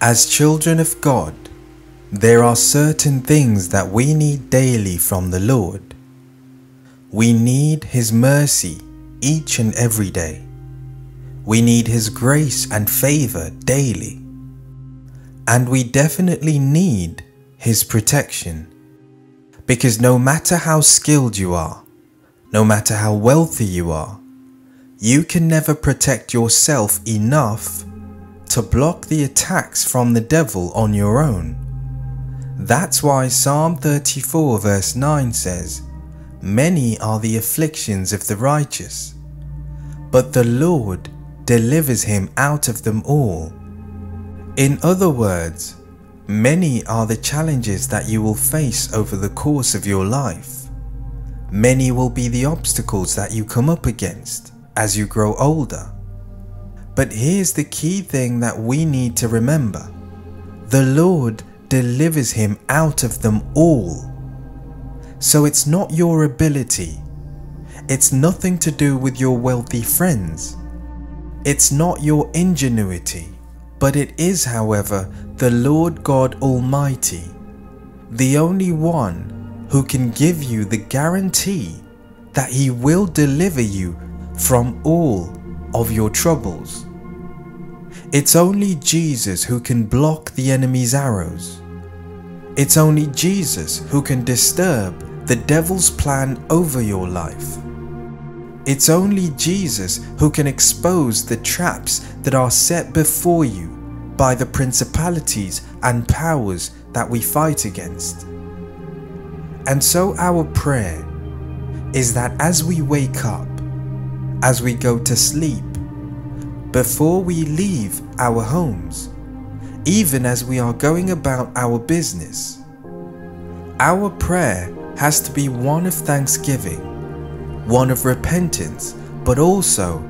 As children of God, there are certain things that we need daily from the Lord. We need His mercy each and every day. We need His grace and favor daily. And we definitely need His protection. Because no matter how skilled you are, no matter how wealthy you are, you can never protect yourself enough to block the attacks from the devil on your own. That's why Psalm 34 verse 9 says, Many are the afflictions of the righteous, but the Lord delivers him out of them all. In other words, many are the challenges that you will face over the course of your life. Many will be the obstacles that you come up against as you grow older. But here's the key thing that we need to remember the Lord delivers him out of them all. So it's not your ability, it's nothing to do with your wealthy friends, it's not your ingenuity, but it is, however, the Lord God Almighty, the only one who can give you the guarantee that He will deliver you from all of your troubles. It's only Jesus who can block the enemy's arrows. It's only Jesus who can disturb the devil's plan over your life. It's only Jesus who can expose the traps that are set before you by the principalities and powers that we fight against. And so, our prayer is that as we wake up, as we go to sleep, before we leave our homes, even as we are going about our business. Our prayer has to be one of thanksgiving, one of repentance, but also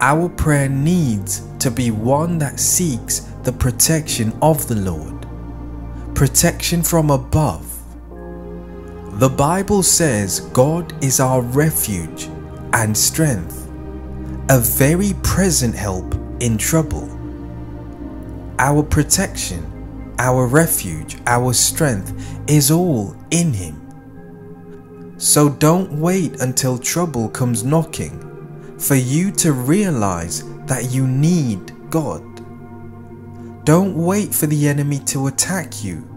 our prayer needs to be one that seeks the protection of the Lord, protection from above. The Bible says God is our refuge and strength a very present help in trouble. Our protection, our refuge, our strength is all in Him. So don't wait until trouble comes knocking for you to realize that you need God. Don't wait for the enemy to attack you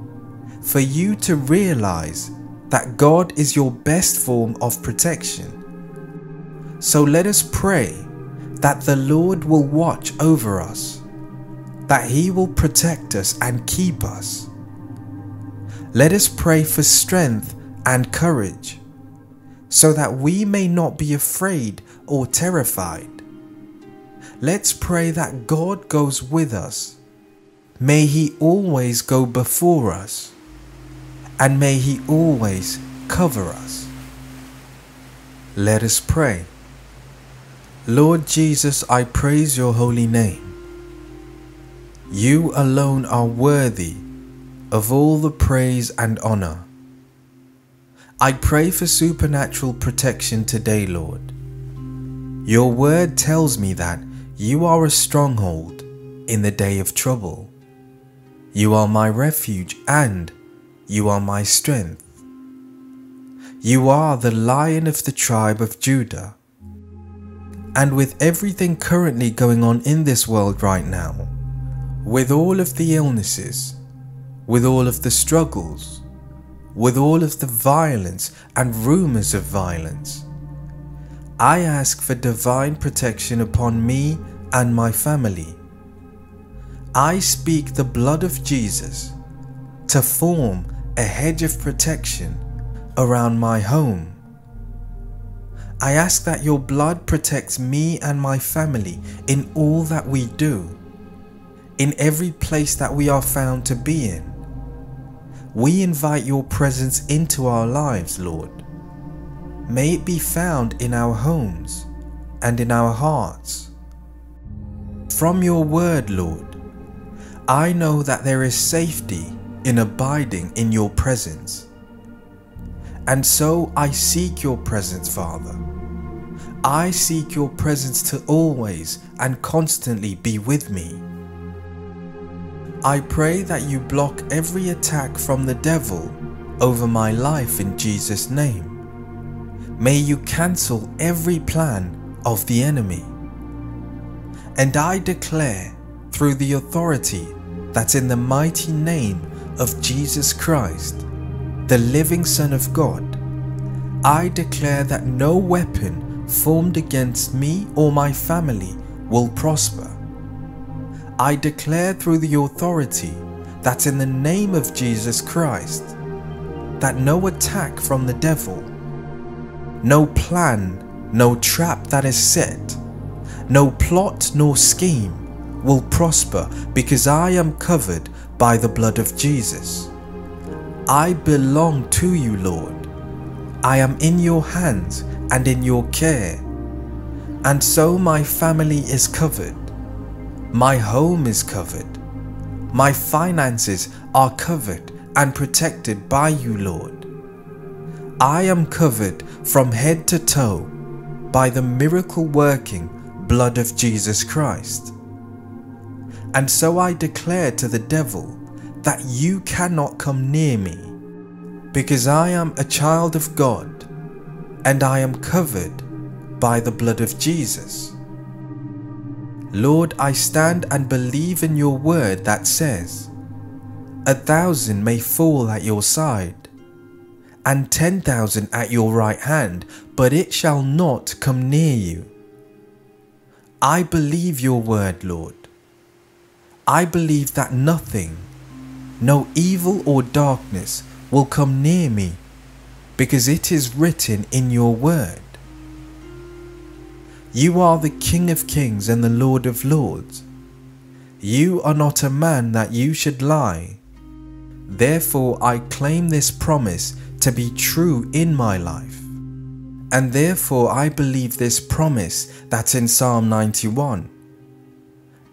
for you to realize that God is your best form of protection. So let us pray that the Lord will watch over us, that He will protect us and keep us. Let us pray for strength and courage, so that we may not be afraid or terrified. Let's pray that God goes with us. May He always go before us, and may He always cover us. Let us pray. Lord Jesus, I praise your holy name. You alone are worthy of all the praise and honor. I pray for supernatural protection today, Lord. Your word tells me that you are a stronghold in the day of trouble. You are my refuge and you are my strength. You are the lion of the tribe of Judah. And with everything currently going on in this world right now, with all of the illnesses, with all of the struggles, with all of the violence and rumors of violence, I ask for divine protection upon me and my family. I speak the blood of Jesus to form a hedge of protection around my home I ask that your blood protects me and my family in all that we do, in every place that we are found to be in. We invite your presence into our lives, Lord. May it be found in our homes and in our hearts. From your word, Lord, I know that there is safety in abiding in your presence. And so I seek your presence, Father. I seek your presence to always and constantly be with me. I pray that you block every attack from the devil over my life in Jesus' name. May you cancel every plan of the enemy. And I declare through the authority that's in the mighty name of Jesus Christ, the living Son of God, I declare that no weapon formed against me or my family will prosper. I declare through the authority that in the name of Jesus Christ that no attack from the devil, no plan, no trap that is set, no plot nor scheme will prosper because I am covered by the blood of Jesus. I belong to you, Lord. I am in your hands and in your care. And so my family is covered. My home is covered. My finances are covered and protected by you, Lord. I am covered from head to toe by the miracle working blood of Jesus Christ. And so I declare to the devil that you cannot come near me, because I am a child of God, and I am covered by the blood of Jesus. Lord, I stand and believe in your word that says, A thousand may fall at your side, and ten thousand at your right hand, but it shall not come near you. I believe your word, Lord. I believe that nothing, no evil or darkness will come near me because it is written in your word. You are the King of kings and the Lord of lords. You are not a man that you should lie. Therefore I claim this promise to be true in my life. And therefore I believe this promise that's in Psalm 91.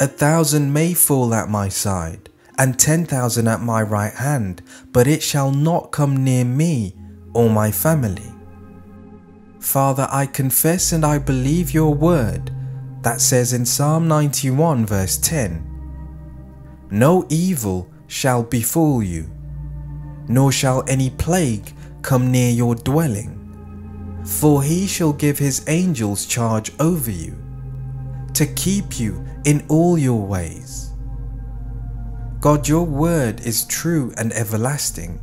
A thousand may fall at my side, and ten thousand at my right hand, but it shall not come near me or my family. Father, I confess and I believe your word that says in Psalm 91, verse 10 No evil shall befall you, nor shall any plague come near your dwelling, for he shall give his angels charge over you to keep you in all your ways. God, your word is true and everlasting.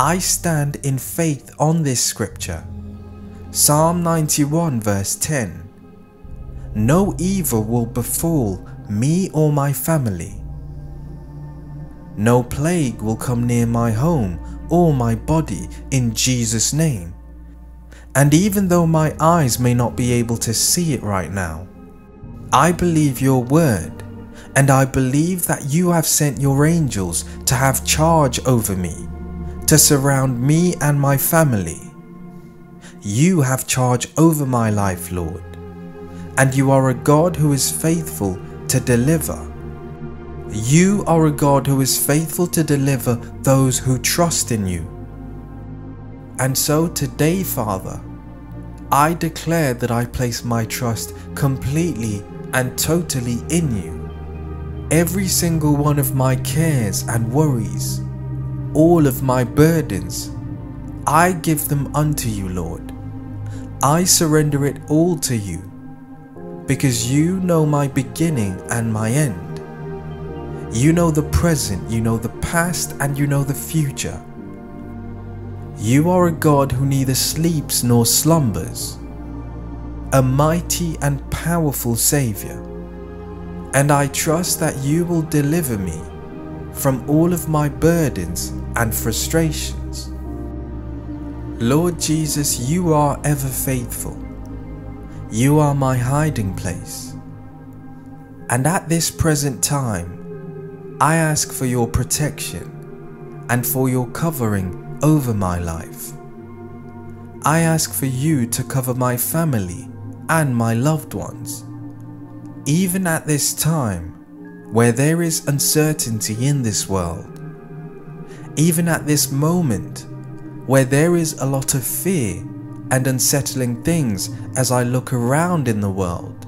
I stand in faith on this scripture. Psalm 91, verse 10 No evil will befall me or my family. No plague will come near my home or my body in Jesus' name. And even though my eyes may not be able to see it right now, I believe your word, and I believe that you have sent your angels to have charge over me, to surround me and my family. You have charge over my life, Lord, and you are a God who is faithful to deliver. You are a God who is faithful to deliver those who trust in you. And so today, Father, I declare that I place my trust completely and totally in you. Every single one of my cares and worries, all of my burdens, I give them unto you, Lord. I surrender it all to you, because you know my beginning and my end. You know the present, you know the past, and you know the future. You are a God who neither sleeps nor slumbers a mighty and powerful Saviour, and I trust that you will deliver me from all of my burdens and frustrations. Lord Jesus, you are ever faithful. You are my hiding place. And at this present time, I ask for your protection and for your covering over my life. I ask for you to cover my family and my loved ones. Even at this time, where there is uncertainty in this world, even at this moment, where there is a lot of fear and unsettling things as I look around in the world,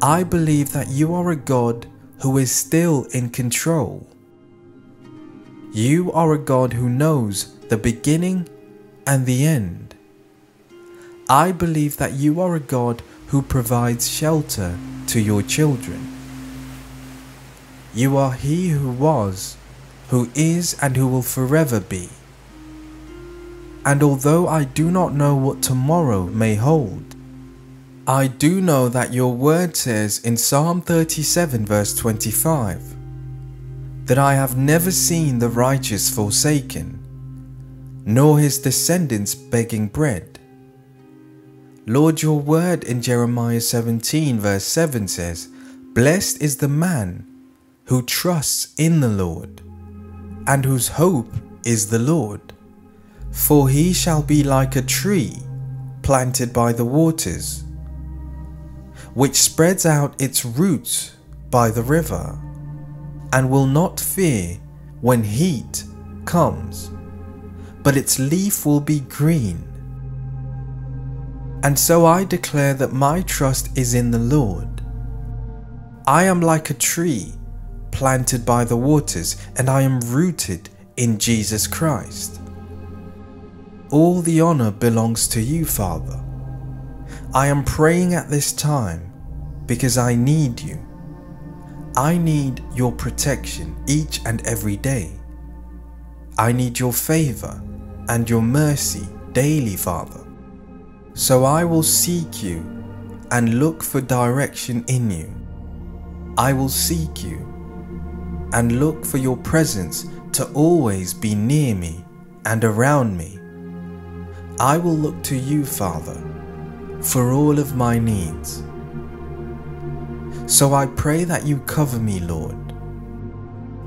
I believe that you are a God who is still in control. You are a God who knows the beginning and the end. I believe that you are a God who provides shelter to your children. You are He who was, who is, and who will forever be. And although I do not know what tomorrow may hold, I do know that your word says in Psalm 37, verse 25, that I have never seen the righteous forsaken, nor his descendants begging bread. Lord, your word in Jeremiah 17, verse 7 says, Blessed is the man who trusts in the Lord, and whose hope is the Lord. For he shall be like a tree planted by the waters, which spreads out its roots by the river, and will not fear when heat comes, but its leaf will be green and so I declare that my trust is in the Lord. I am like a tree planted by the waters, and I am rooted in Jesus Christ. All the honor belongs to you, Father. I am praying at this time because I need you. I need your protection each and every day. I need your favor and your mercy daily, Father. So I will seek you and look for direction in you. I will seek you and look for your presence to always be near me and around me. I will look to you, Father, for all of my needs. So I pray that you cover me, Lord.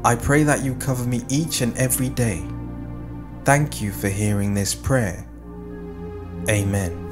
I pray that you cover me each and every day. Thank you for hearing this prayer. Amen.